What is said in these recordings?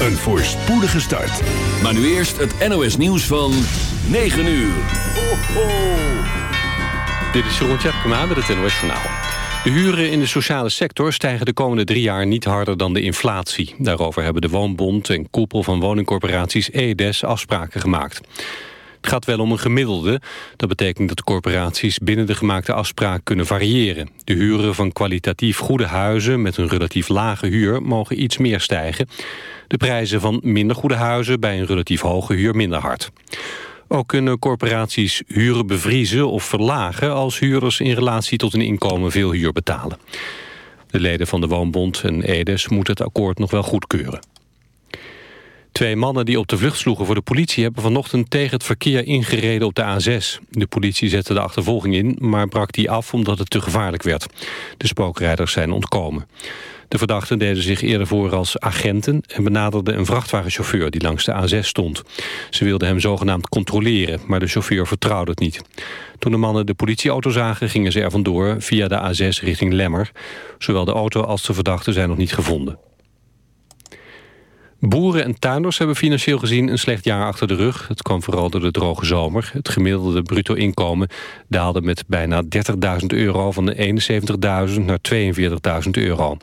een voorspoedige start. Maar nu eerst het NOS nieuws van 9 uur. Ho. Dit is Jeroen Tjepkema met het NOS Journaal. De huren in de sociale sector stijgen de komende drie jaar niet harder dan de inflatie. Daarover hebben de Woonbond en koepel van woningcorporaties EDES afspraken gemaakt. Het gaat wel om een gemiddelde. Dat betekent dat corporaties binnen de gemaakte afspraak kunnen variëren. De huren van kwalitatief goede huizen met een relatief lage huur mogen iets meer stijgen. De prijzen van minder goede huizen bij een relatief hoge huur minder hard. Ook kunnen corporaties huren bevriezen of verlagen... als huurders in relatie tot hun inkomen veel huur betalen. De leden van de Woonbond en EDES moeten het akkoord nog wel goedkeuren. Twee mannen die op de vlucht sloegen voor de politie... hebben vanochtend tegen het verkeer ingereden op de A6. De politie zette de achtervolging in, maar brak die af omdat het te gevaarlijk werd. De spookrijders zijn ontkomen. De verdachten deden zich eerder voor als agenten... en benaderden een vrachtwagenchauffeur die langs de A6 stond. Ze wilden hem zogenaamd controleren, maar de chauffeur vertrouwde het niet. Toen de mannen de politieauto zagen, gingen ze er vandoor... via de A6 richting Lemmer. Zowel de auto als de verdachten zijn nog niet gevonden. Boeren en tuinders hebben financieel gezien een slecht jaar achter de rug. Het kwam vooral door de droge zomer. Het gemiddelde bruto inkomen daalde met bijna 30.000 euro... van de 71.000 naar 42.000 euro.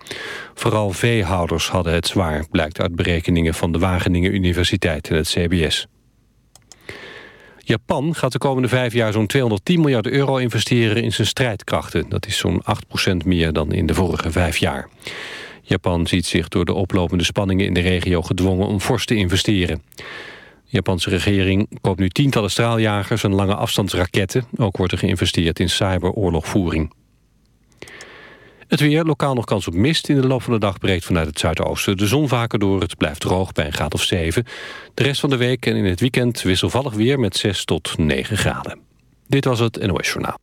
Vooral veehouders hadden het zwaar... blijkt uit berekeningen van de Wageningen Universiteit en het CBS. Japan gaat de komende vijf jaar zo'n 210 miljard euro investeren in zijn strijdkrachten. Dat is zo'n 8% meer dan in de vorige vijf jaar. Japan ziet zich door de oplopende spanningen in de regio gedwongen om fors te investeren. De Japanse regering koopt nu tientallen straaljagers en lange afstandsraketten. Ook wordt er geïnvesteerd in cyberoorlogvoering. Het weer, lokaal nog kans op mist. In de loop van de dag breekt vanuit het zuidoosten de zon vaker door. Het blijft droog bij een graad of 7. De rest van de week en in het weekend wisselvallig weer met 6 tot 9 graden. Dit was het NOS Journaal.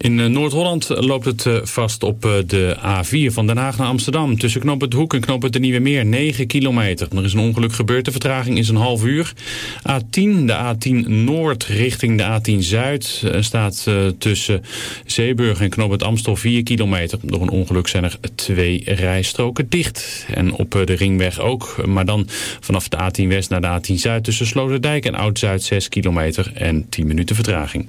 In eh, Noord-Holland loopt het eh, vast op eh, de A4 van Den Haag naar Amsterdam. Tussen Knoop het Hoek en Knoop het Nieuwe Meer, 9 kilometer. Er is een ongeluk gebeurd, de vertraging is een half uur. A10, de A10 Noord richting de A10 Zuid... staat tussen Zeeburg en Knoop het Amstel 4 kilometer. Door een ongeluk zijn er twee rijstroken dicht. En op de ringweg ook, maar dan vanaf de A10 West naar de A10 Zuid... tussen Sloterdijk en Oud-Zuid 6 kilometer en 10 minuten vertraging.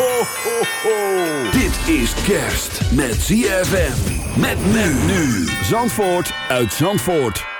Ho. Dit is kerst met ZFM. Met men nu. Zandvoort uit Zandvoort.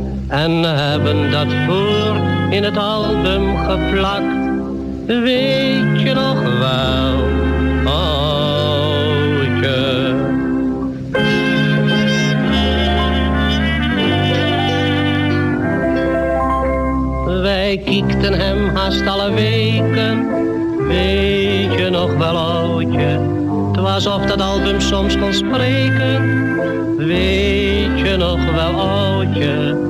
En hebben dat voor in het album geplakt. Weet je nog wel, oudje. Wij kiekten hem haast alle weken, weet je nog wel oudje. Was of dat album soms kon spreken, weet je nog wel oudje.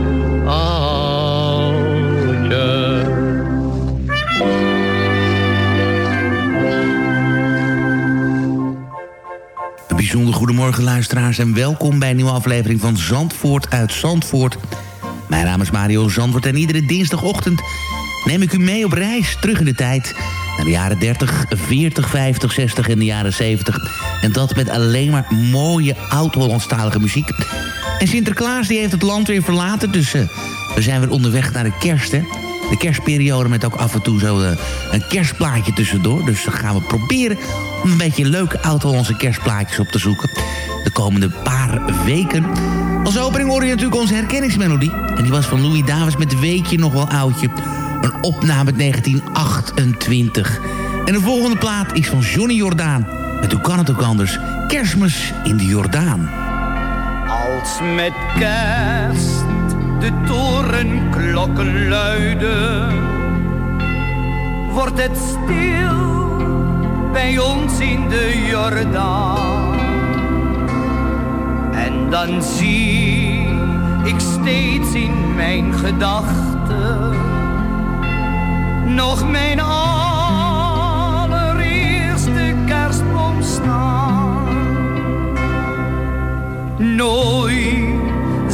goedemorgen luisteraars en welkom bij een nieuwe aflevering van Zandvoort uit Zandvoort. Mijn naam is Mario Zandvoort en iedere dinsdagochtend neem ik u mee op reis terug in de tijd... naar de jaren 30, 40, 50, 60 en de jaren 70. En dat met alleen maar mooie oud-Hollandstalige muziek. En Sinterklaas die heeft het land weer verlaten, dus eh, we zijn weer onderweg naar de kerst, hè de kerstperiode met ook af en toe zo eh, een kerstplaatje tussendoor. Dus dan gaan we proberen om een beetje leuke oud-Hollandse kerstplaatjes op te zoeken. De komende paar weken. Als opening hoor je natuurlijk onze herkenningsmelodie. En die was van Louis Davis met Weetje nog wel oudje. Een opname uit 1928. En de volgende plaat is van Johnny Jordaan. En hoe kan het ook anders? Kerstmis in de Jordaan. Als met kerst de torenklokken luiden, wordt het stil bij ons in de Jordaan. En dan zie ik steeds in mijn gedachten nog mijn allereerste kerstboom staan. Nooit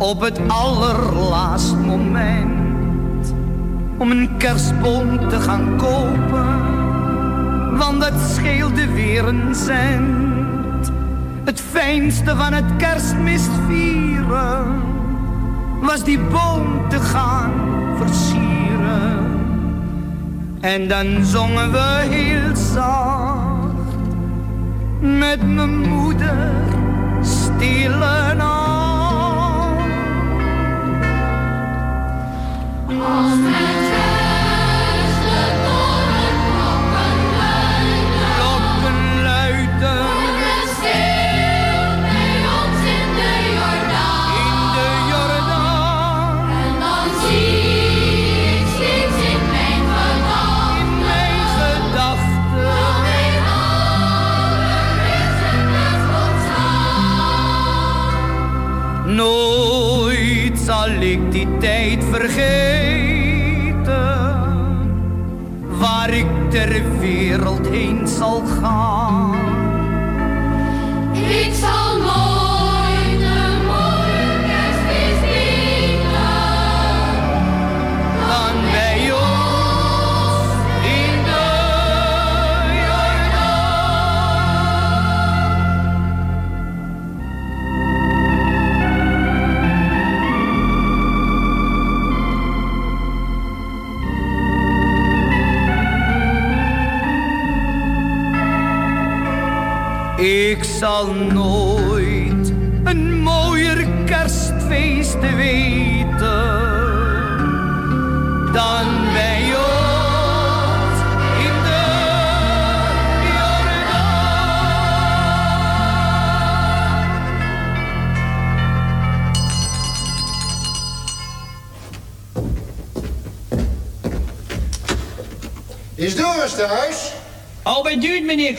op het allerlaatst moment om een kerstboom te gaan kopen, want dat scheelde weer een cent. Het fijnste van het kerstmis vieren was die boom te gaan versieren. En dan zongen we heel zacht met mijn moeder dealer.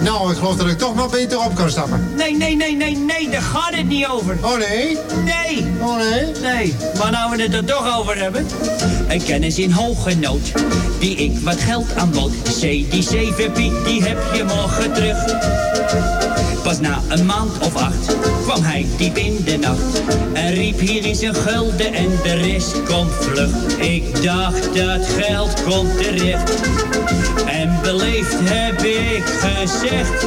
Nou, ik geloof dat ik toch maar beter op kan stappen. Nee, nee, nee, nee, nee, daar gaat het niet over. Oh nee? Nee. Oh nee? Nee, maar nou we het er toch over hebben. Een kennis in hoge nood, die ik wat geld aanbood. C, die 7 piek, die heb je morgen terug. Pas na een maand of acht kwam hij diep in de nacht. En riep hier is een gulden en de rest komt vlug. Ik dacht dat geld komt terecht. En beleefd heb ik gezegd.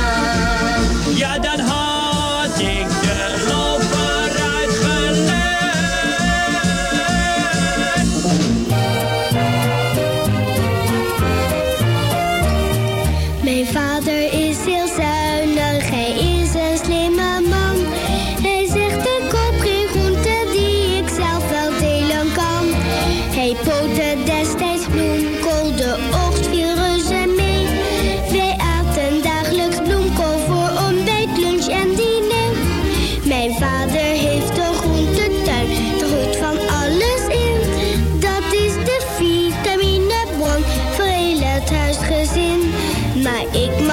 Maar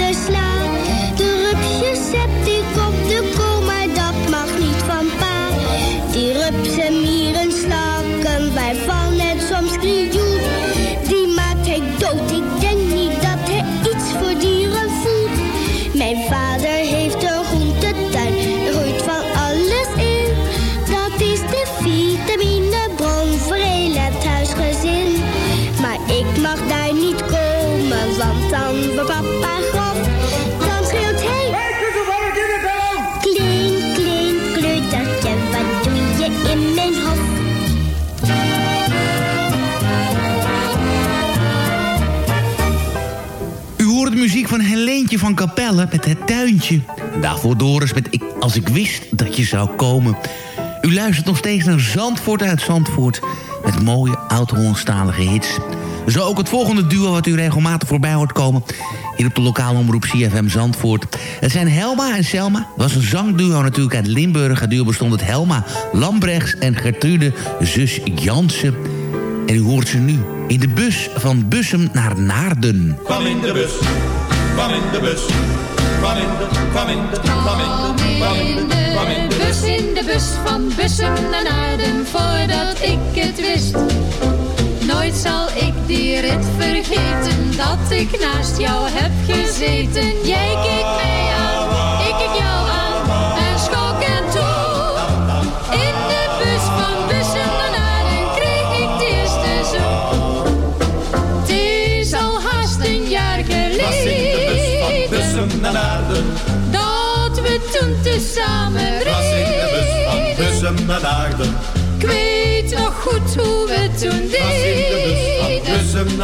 de sla. Van Capelle met Het Tuintje. Daarvoor Doris met ik, Als ik wist dat je zou komen. U luistert nog steeds naar Zandvoort uit Zandvoort... met mooie oud-Hollandstalige hits. Zo ook het volgende duo wat u regelmatig voorbij hoort komen... hier op de lokale omroep CFM Zandvoort. Het zijn Helma en Selma. Was een zangduo natuurlijk uit Limburg. Het duo bestond uit Helma Lambrechts en Gertrude, zus Jansen. En u hoort ze nu in de bus van Bussum naar Naarden. Kwam in de bus, kwam in de bus... Kwam in de, kwam in kwam in de, kwam in de, in de bus. in de bus van Bussum naar Naarden, voordat ik het wist. Nooit zal ik die rit vergeten, dat ik naast jou heb gezeten. Jij keek mij aan, ik keek jou aan, reden. Was in de bus van Bussum naar Naarden. Ik weet nog goed hoe we toen deden. Was in de bus van Bussum.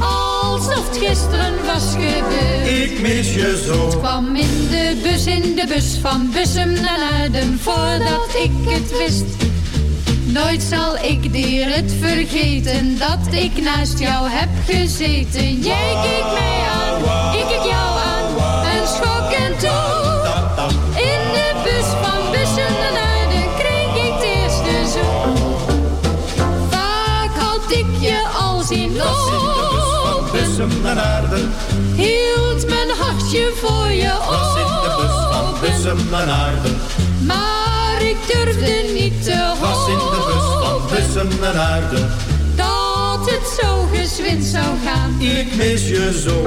Alsof het gisteren was gebeurd. Ik mis je zo. Het kwam in de bus, in de bus van Bussum naar Naarden. Voordat ik het wist. Nooit zal ik die het vergeten dat ik naast jou heb gezeten. Jij keek mij aan, naar Naarden. Hield mijn hartje voor je Was in de bus van Bussum naar Naarden. Maar ik durfde niet te hopen. Was in de bus van Bussum naar Naarden. Dat het zo gezwind zou gaan. Ik mis je zo.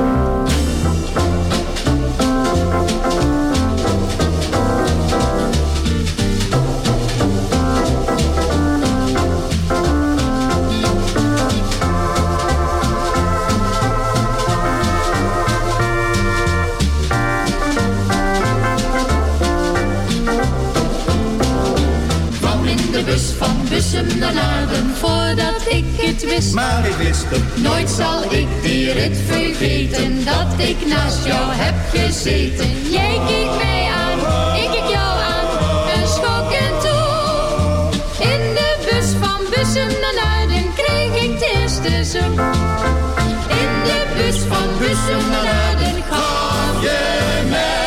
Naar Naarden voordat ik het wist. Maar ik wist het. Nooit zal ik die rit vergeten dat ik naast jou heb gezeten. Jij keek mij aan, ik keek jou aan en schok en toe. In de bus van Bussum naar kreeg ik de eerste zoen. In de bus van Bussum naar gaf je mij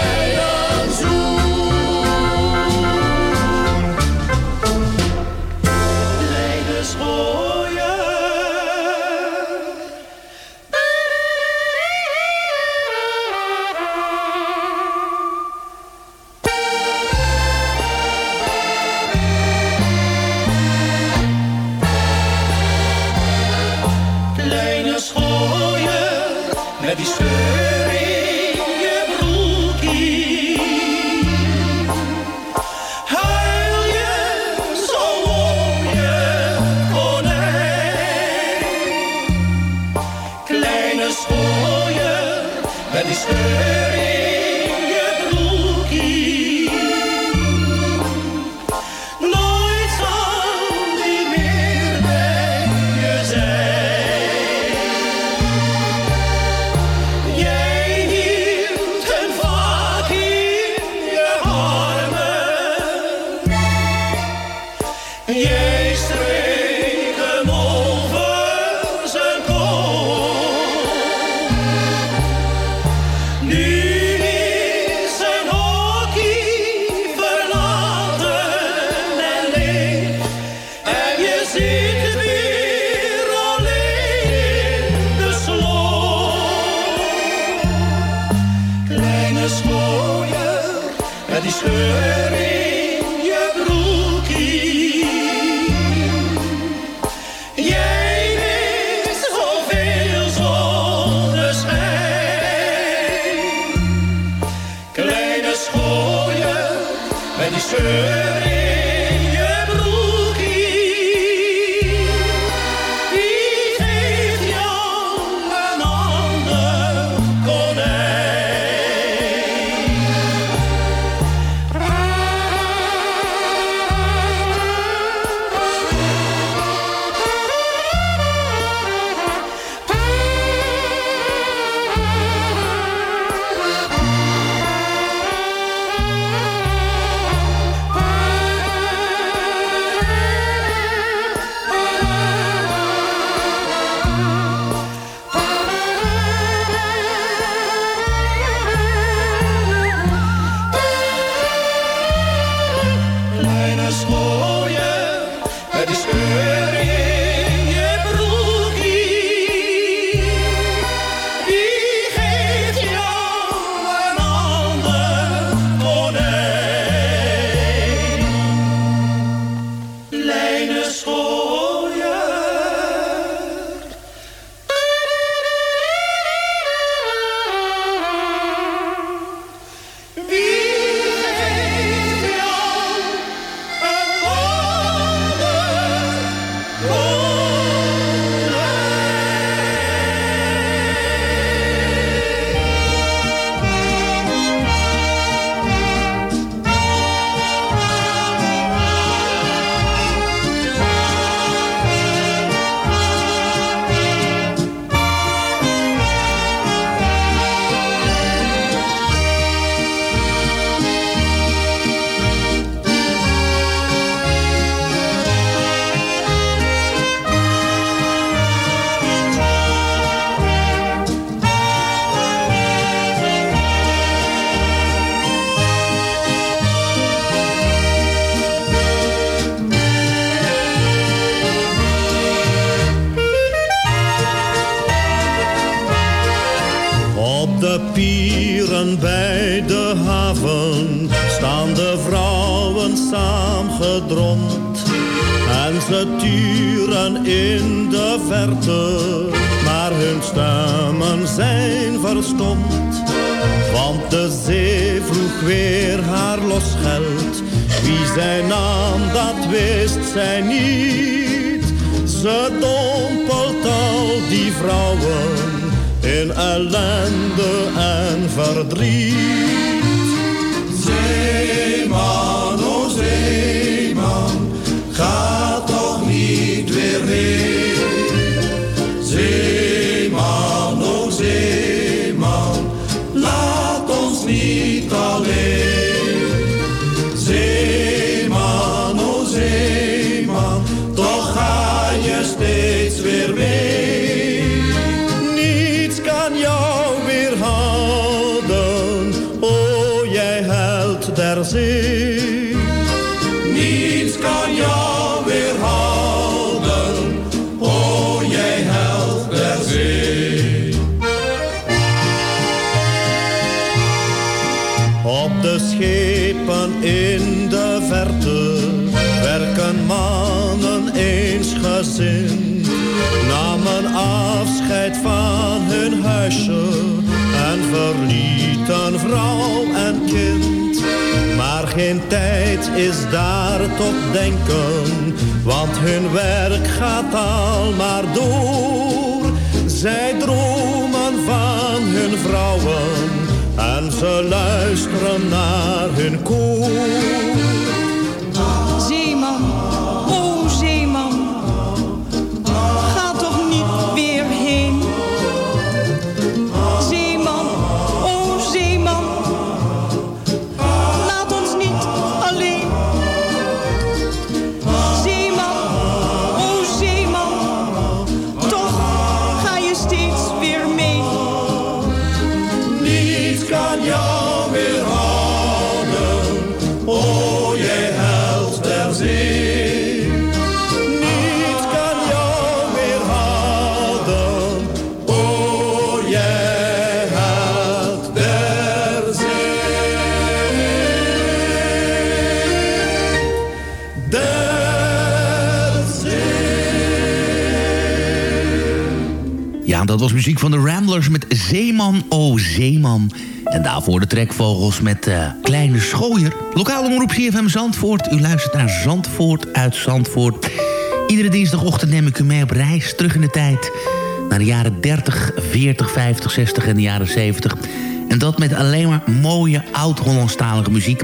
pieren bij de haven staan de vrouwen saamgedromd. En ze turen in de verte, maar hun stemmen zijn verstomd. Want de zee vroeg weer haar losgeld. Wie zij nam, dat wist zij niet. Ze dompelt al die vrouwen in ellende en verdriet. Zeeman, oh zeeman, ga toch niet weer heen. Huisje en verlieten vrouw en kind. Maar geen tijd is daar tot denken, want hun werk gaat al maar door. Zij dromen van hun vrouwen en ze luisteren naar hun koor. Van de Ramblers met Zeeman, oh Zeeman. En daarvoor de trekvogels met eh, Kleine Schooier. Lokale omroep CFM Zandvoort. U luistert naar Zandvoort uit Zandvoort. Iedere dinsdagochtend neem ik u mee op reis terug in de tijd. Naar de jaren 30, 40, 50, 60 en de jaren 70. En dat met alleen maar mooie oud-Hollandstalige muziek.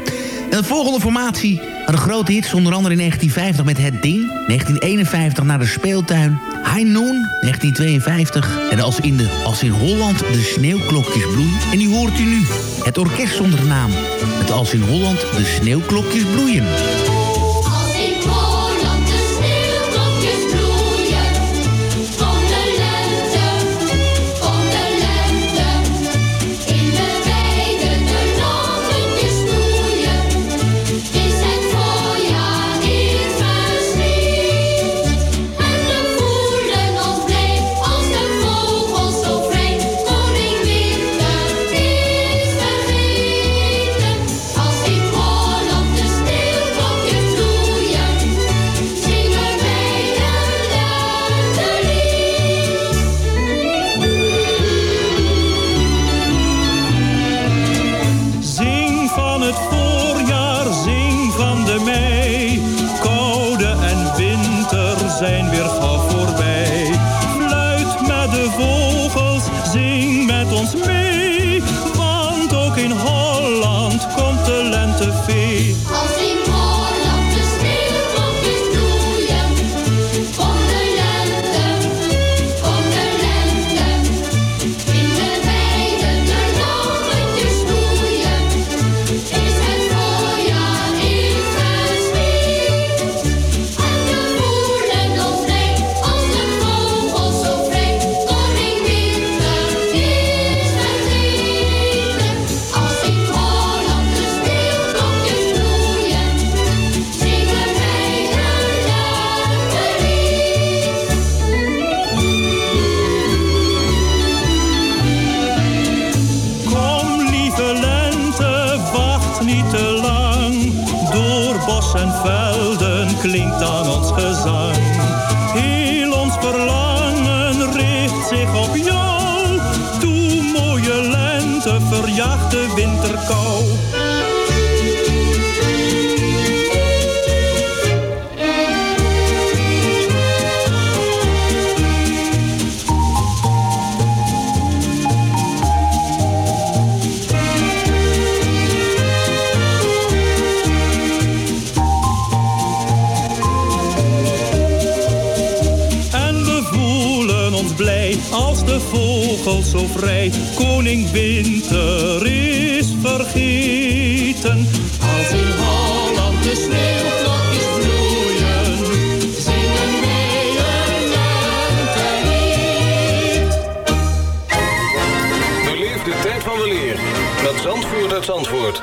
En de volgende formatie had een grote hits, onder andere in 1950 met Het Ding. 1951 naar de speeltuin. High Noon, 1952. En als in, de, als in Holland de sneeuwklokjes bloeien. En die hoort u nu. Het orkest zonder naam. Met als in Holland de sneeuwklokjes bloeien. Als de vogels zo vrij. Koning Winter is vergeten. Als in Holland de sneeuwvlokjes bloeien, zingen wij een lentelied. Beleef de tijd van weleer met Zandvoort uit Zandvoort.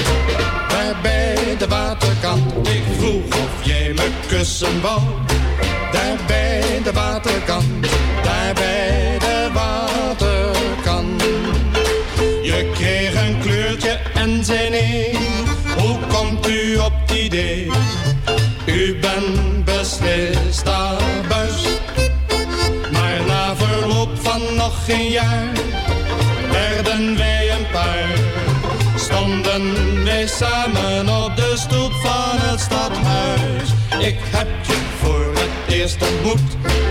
Daar bij de waterkant. Daar bij de waterkant. Je kreeg een kleurtje en zei nee. Hoe komt u op het idee? U bent beslist abuis. Maar na verloop van nog geen jaar het eerst ontmoet.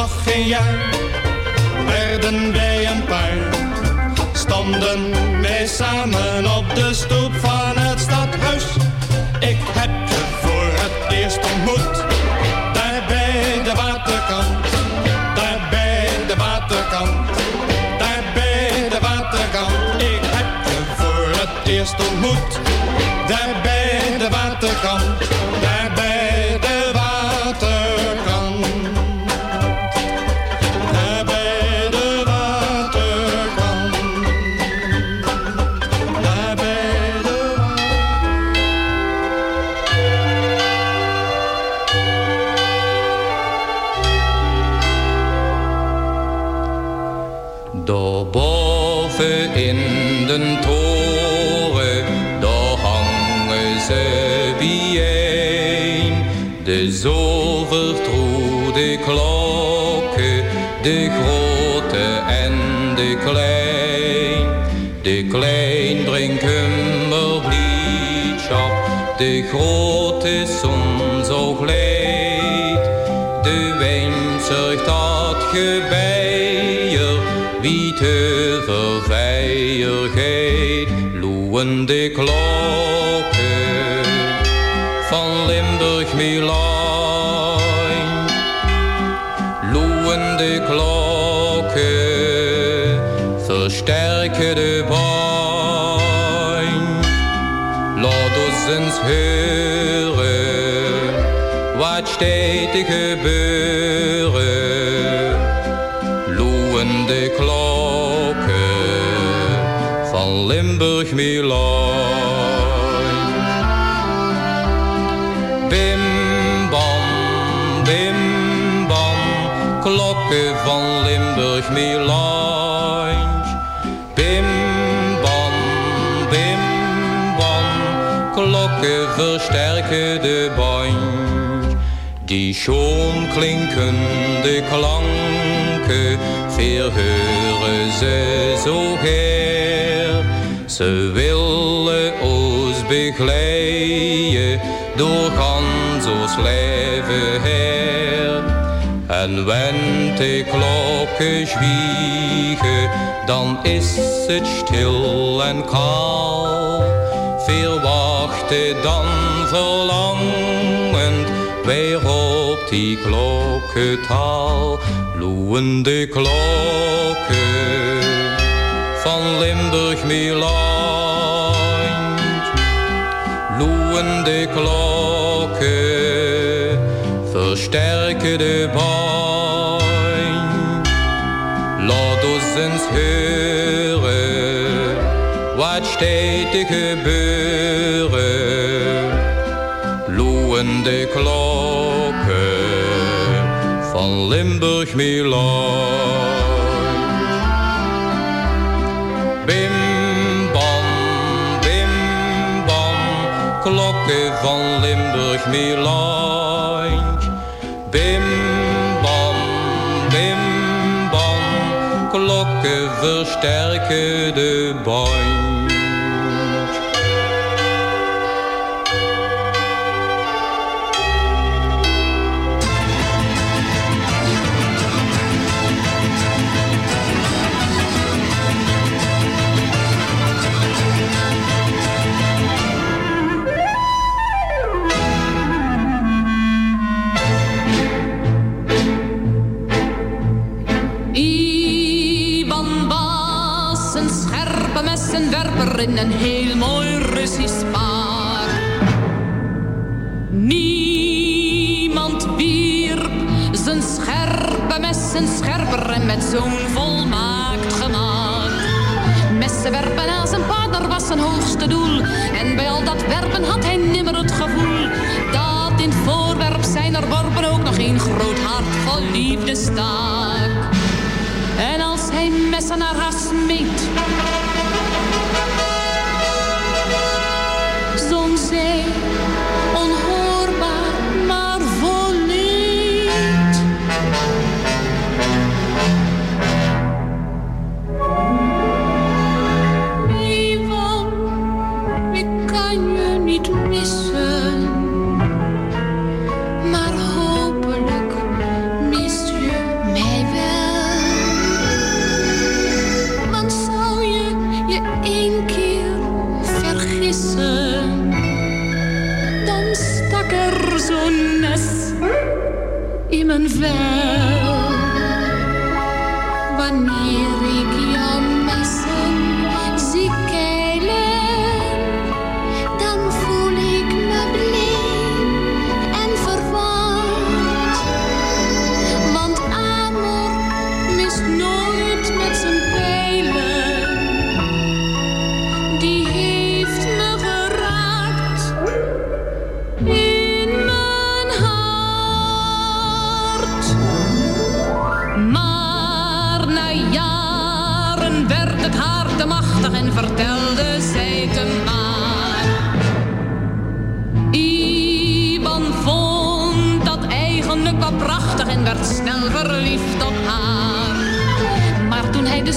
nog geen jaar werden wij een paar. Stonden wij samen op de stoep van het stadhuis. Ik heb je voor het eerst ontmoet. Daar bij de waterkant. Daar bij de waterkant. Daar bij de waterkant. Ik heb je voor het eerst ontmoet. Daar bij de waterkant. Klokken, de grote en de klein. De klein brengt kummerbliedschap, de grote zon zo gleed. De wijn zorgt dat gebeier, wie te verveiligheid. Loeien de klokken van Limburg Milaan. De baan. Laat ons eens horen wat te gebeuren. Loeien de klokken van Limburg klokken versterken de band. Die schoon klinkende klanken, verheuren ze zo her. Ze willen ons begeleiden door ons leven her. En wenn de klokken zwiegen, dan is het stil en kaal. Wachten dan verlangend weer op die klokkentaal. Loeien de klokken van Limburg Milaan. Loeien de klokken versterken de band. Laat ons eens horen steeds te gebeuren. Loeien de klokken van Limburg Milaan. Bim bam, bim bam, klokken van Limburg Milaan. Bim bam, bim bam, klokken versterken de band. In een heel mooi Russisch paar. Niemand wierp zijn scherpe messen scherper en met zo'n volmaakt gemaakt. Messen werpen aan zijn partner was zijn hoogste doel. En bij al dat werpen had hij nimmer het gevoel dat in het voorwerp zijn er worpen ook nog een groot hart vol liefde staak. En als hij messen naar haar smeet,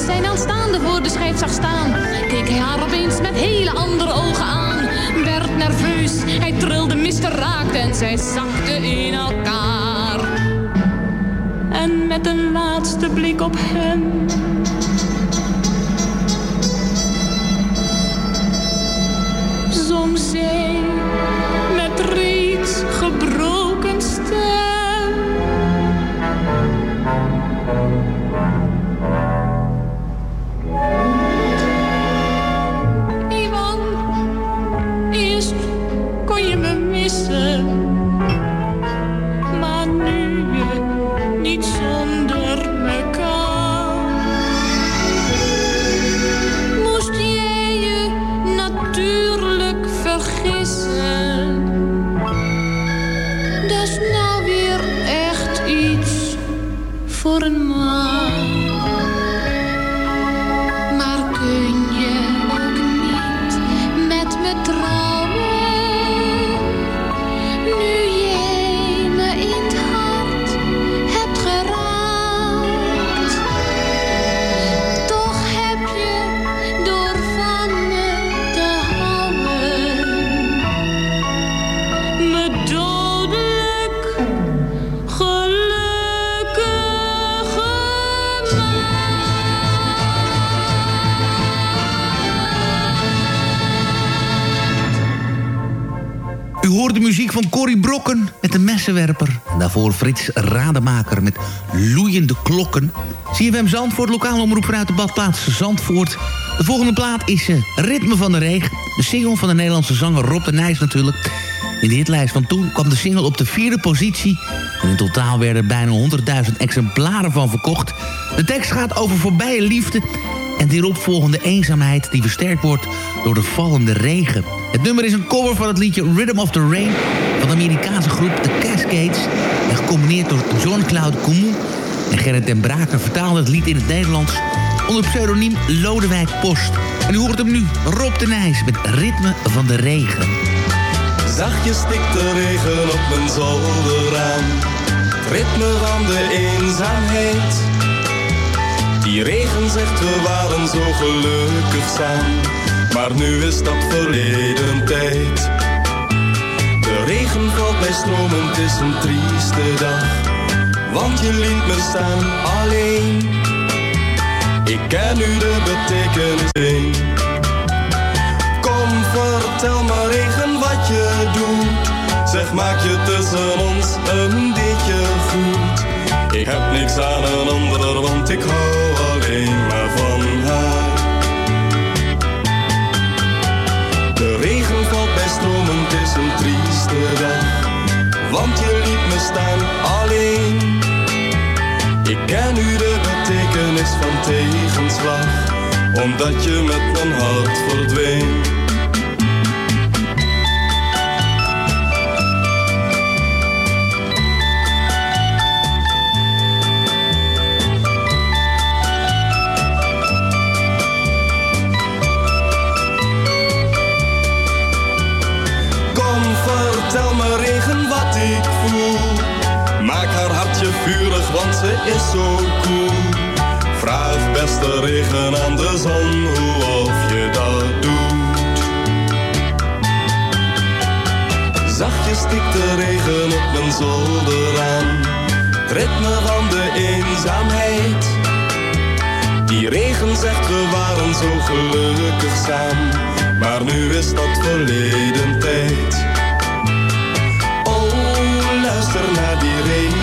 zijn aanstaande voor de schijf zag staan, keek hij haar opeens met hele andere ogen aan. Werd nerveus, hij trilde mister raakte en zij zakte in elkaar. En met een laatste blik op hem van Corrie Brokken met de messenwerper. En daarvoor Frits Rademaker met loeiende klokken. CFM Zandvoort, lokale omroep vanuit de badplaats Zandvoort. De volgende plaat is eh, Ritme van de Regen. De single van de Nederlandse zanger Rob de Nijs natuurlijk. In de hitlijst van toen kwam de single op de vierde positie. En in totaal werden er bijna 100.000 exemplaren van verkocht. De tekst gaat over voorbije liefde en die opvolgende eenzaamheid die versterkt wordt door de vallende regen. Het nummer is een cover van het liedje Rhythm of the Rain van de Amerikaanse groep The Cascades en gecombineerd door John Cloud Coumou. En Gerrit den Braker vertaalde het lied in het Nederlands onder pseudoniem Lodewijk Post. En u hoort hem nu, Rob de Nijs met Ritme van de Regen. Zachtjes stikt de regen op mijn zolder aan. Ritme van de eenzaamheid. Die regen zegt we waren zo gelukkig samen. Maar nu is dat verleden tijd. De regen valt bij stromen, het is een trieste dag. Want je liet me staan alleen. Ik ken nu de betekenis in. Kom, vertel me regen wat je doet. Zeg, maak je tussen ons een beetje goed. Ik heb niks aan een ander, want ik hou alleen maar van haar. De regen valt bij stromen, is een trieste dag. Want je liet me staan alleen. Ik ken nu de betekenis van tegenslag, omdat je met mijn hart verdween. Beste regen aan de zon hoe of je dat doet. Zachtjes stikt de regen op mijn zolder aan. Het ritme van de eenzaamheid. Die regen zegt we waren zo gelukkig samen. Maar nu is dat verleden tijd. Oh, luister naar die regenbui.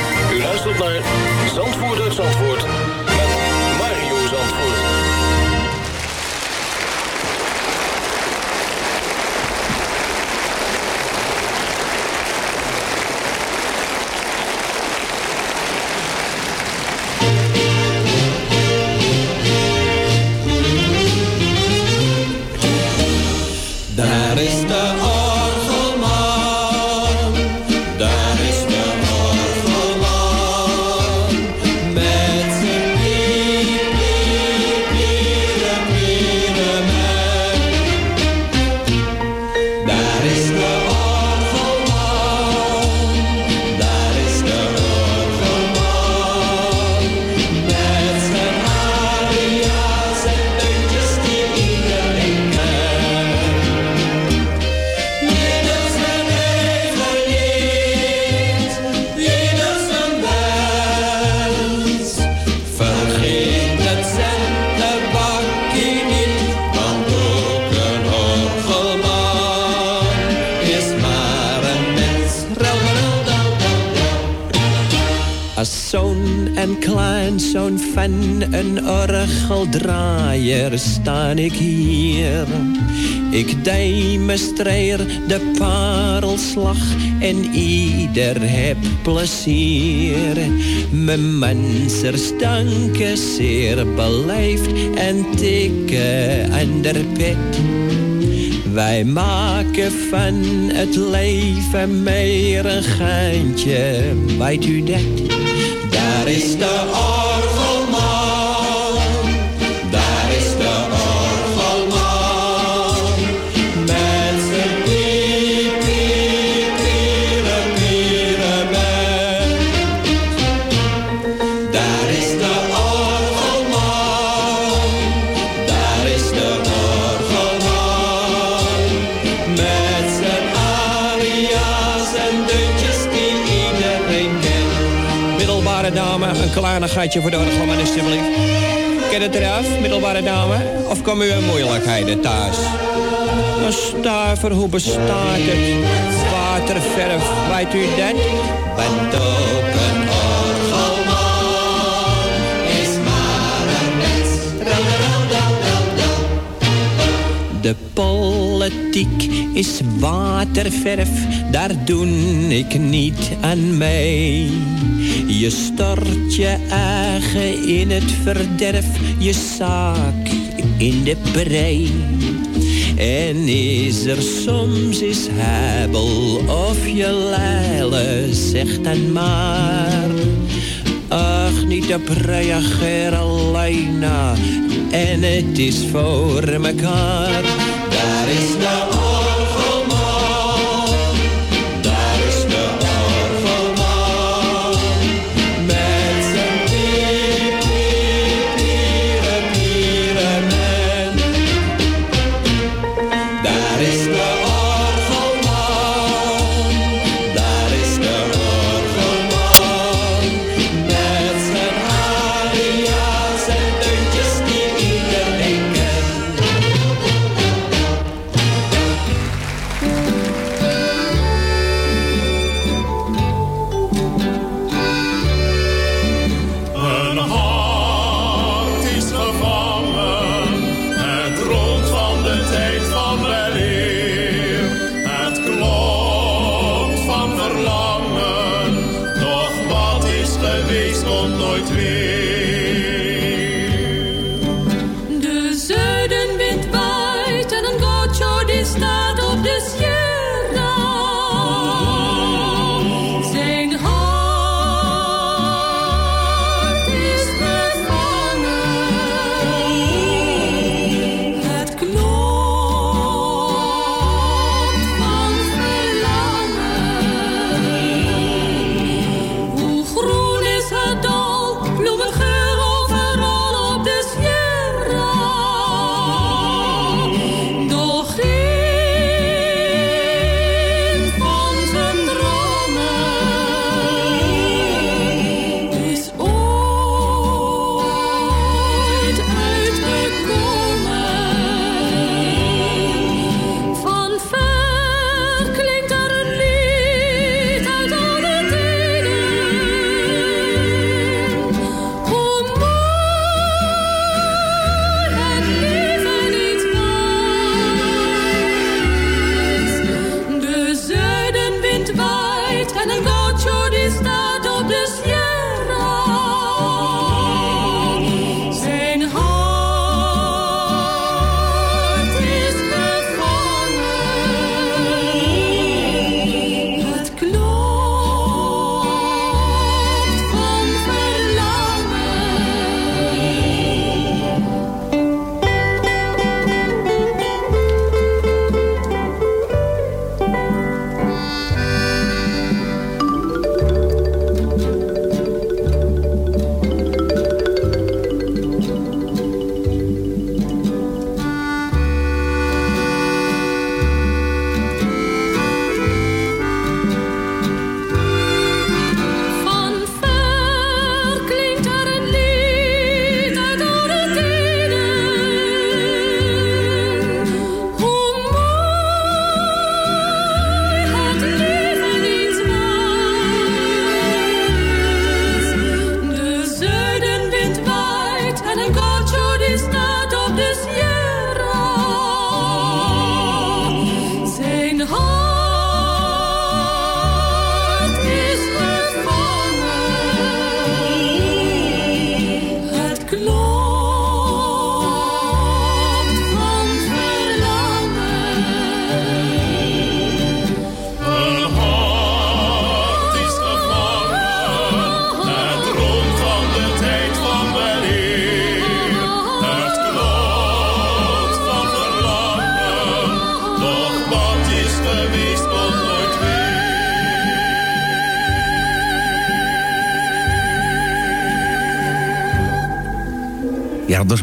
Luistert naar uit Zandvoort van een orgeldraaier staan ik hier. Ik demonstreer de parelslag en ieder heb plezier. Mijn mensers danken zeer beleefd en tikken aan de pet. Wij maken van het leven meer een geintje, weet u dat? Daar is de orgelman, kleinigheidje voor de orgelman alsjeblieft. Ken het eraf, middelbare dame? Of komen u in moeilijkheden thuis? Een stuiver, hoe bestaat het? Waterverf, weet u dat? Bent ook De politiek is waterverf, daar doe ik niet aan mee. Je stort je eigen in het verderf, je zaak in de prei. En is er soms is hebel of je leile, zeg dan maar. Ach, niet op reageer alleen. En het is voor mekaar. Daar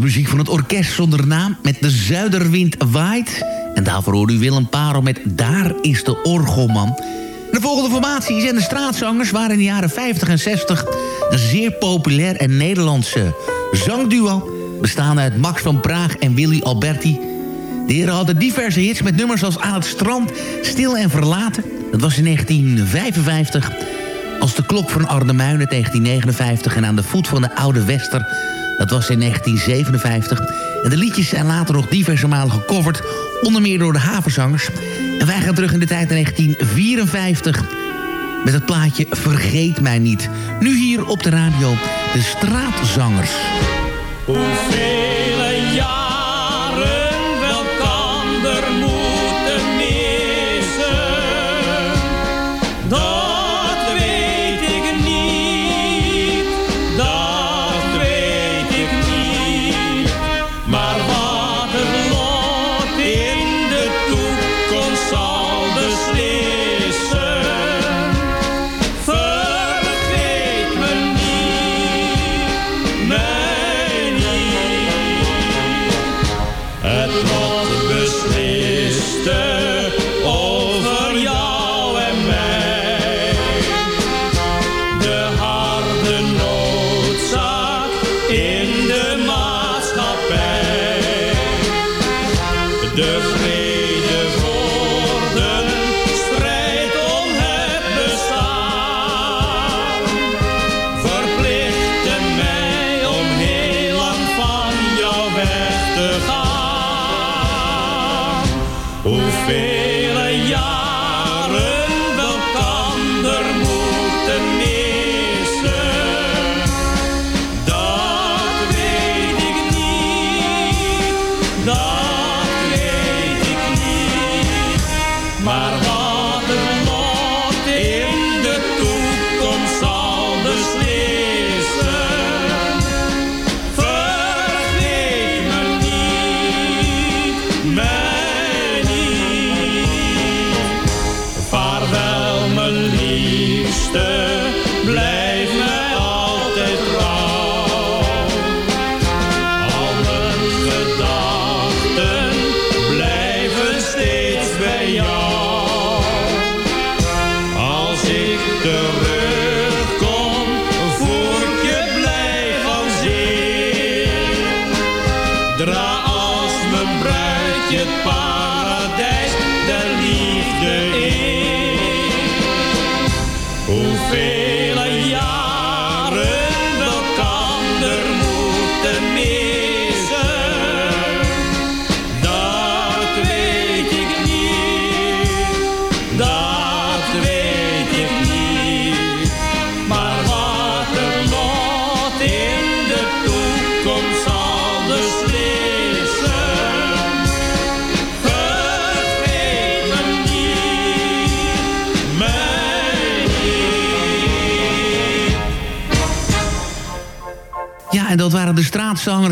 muziek van het orkest zonder naam met De Zuiderwind Waait. En daarvoor hoorde u Willem Parel met Daar is de Orgelman. De volgende formatie zijn de straatzangers... waren in de jaren 50 en 60 een zeer populair en Nederlandse zangduo... bestaande uit Max van Praag en Willy Alberti. De heren hadden diverse hits met nummers als Aan het strand, Stil en Verlaten. Dat was in 1955 als de klok van Arnhemuinen 1959... en aan de voet van de Oude Wester, dat was in 1957. En de liedjes zijn later nog diverse malen gecoverd... onder meer door de havenzangers. En wij gaan terug in de tijd in 1954... met het plaatje Vergeet Mij Niet. Nu hier op de radio, de straatzangers. Hoeveel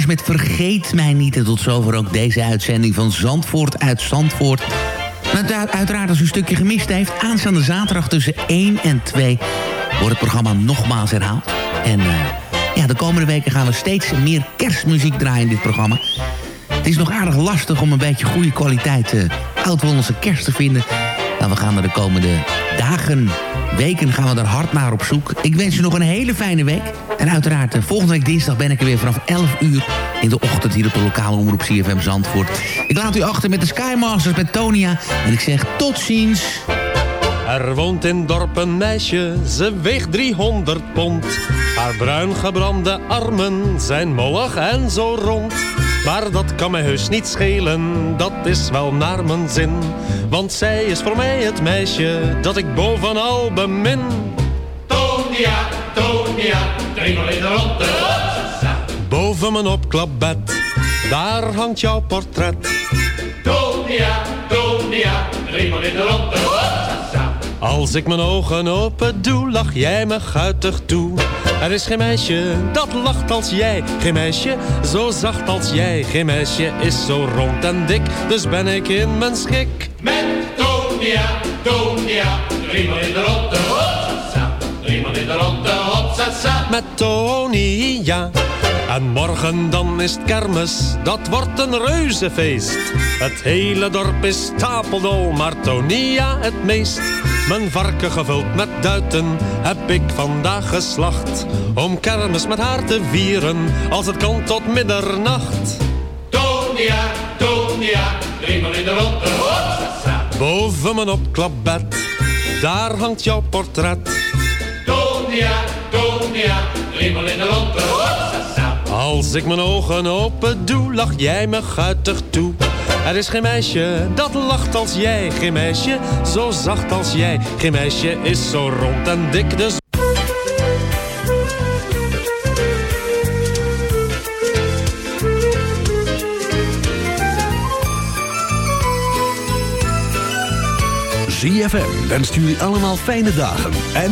met Vergeet Mij Niet. En tot zover ook deze uitzending van Zandvoort uit Zandvoort. Uiteraard als u een stukje gemist heeft... aanstaande zaterdag tussen 1 en 2 wordt het programma nogmaals herhaald. En eh, ja, de komende weken gaan we steeds meer kerstmuziek draaien in dit programma. Het is nog aardig lastig om een beetje goede kwaliteit uh, oud-Hollandse kerst te vinden. Nou, we gaan er de komende dagen, weken gaan we daar hard naar op zoek. Ik wens u nog een hele fijne week. En uiteraard, eh, volgende week dinsdag ben ik er weer vanaf 11 uur in de ochtend hier op de lokale omroep CFM Zandvoort. Ik laat u achter met de Skymasters met Tonia. En ik zeg tot ziens. Er woont in dorp een meisje, ze weegt 300 pond. Haar bruin gebrande armen zijn mollig en zo rond. Maar dat kan mij heus niet schelen, dat is wel naar mijn zin. Want zij is voor mij het meisje dat ik bovenal bemin. Tonia, Tonia, driemaal in de ronde. Boven mijn opklapbed, daar hangt jouw portret. Tonia, Tonia, driemaal in de ronde. Als ik mijn ogen open doe, lach jij me guitig toe. Er is geen meisje dat lacht als jij. Geen meisje zo zacht als jij. Geen meisje is zo rond en dik, dus ben ik in mijn schik. Met Tonia, Tonia, driemaal in de ronde. Driemaal in de ronde. Met Tony, ja. En morgen dan is het kermis, dat wordt een reuzenfeest. Het hele dorp is stapeldol, maar Tonia het meest. Mijn varken gevuld met duiten heb ik vandaag geslacht. Om kermis met haar te vieren, als het kan tot middernacht. Tonia, Tonia, driemaal in de ronde. Boven mijn opklapbed, daar hangt jouw portret. Tonia, Tonia, driemaal in de ronde. Als ik mijn ogen open doe, lach jij me guitig toe. Er is geen meisje dat lacht als jij, geen meisje zo zacht als jij. Geen meisje is zo rond en dik, dus... ZFM wenst jullie allemaal fijne dagen. En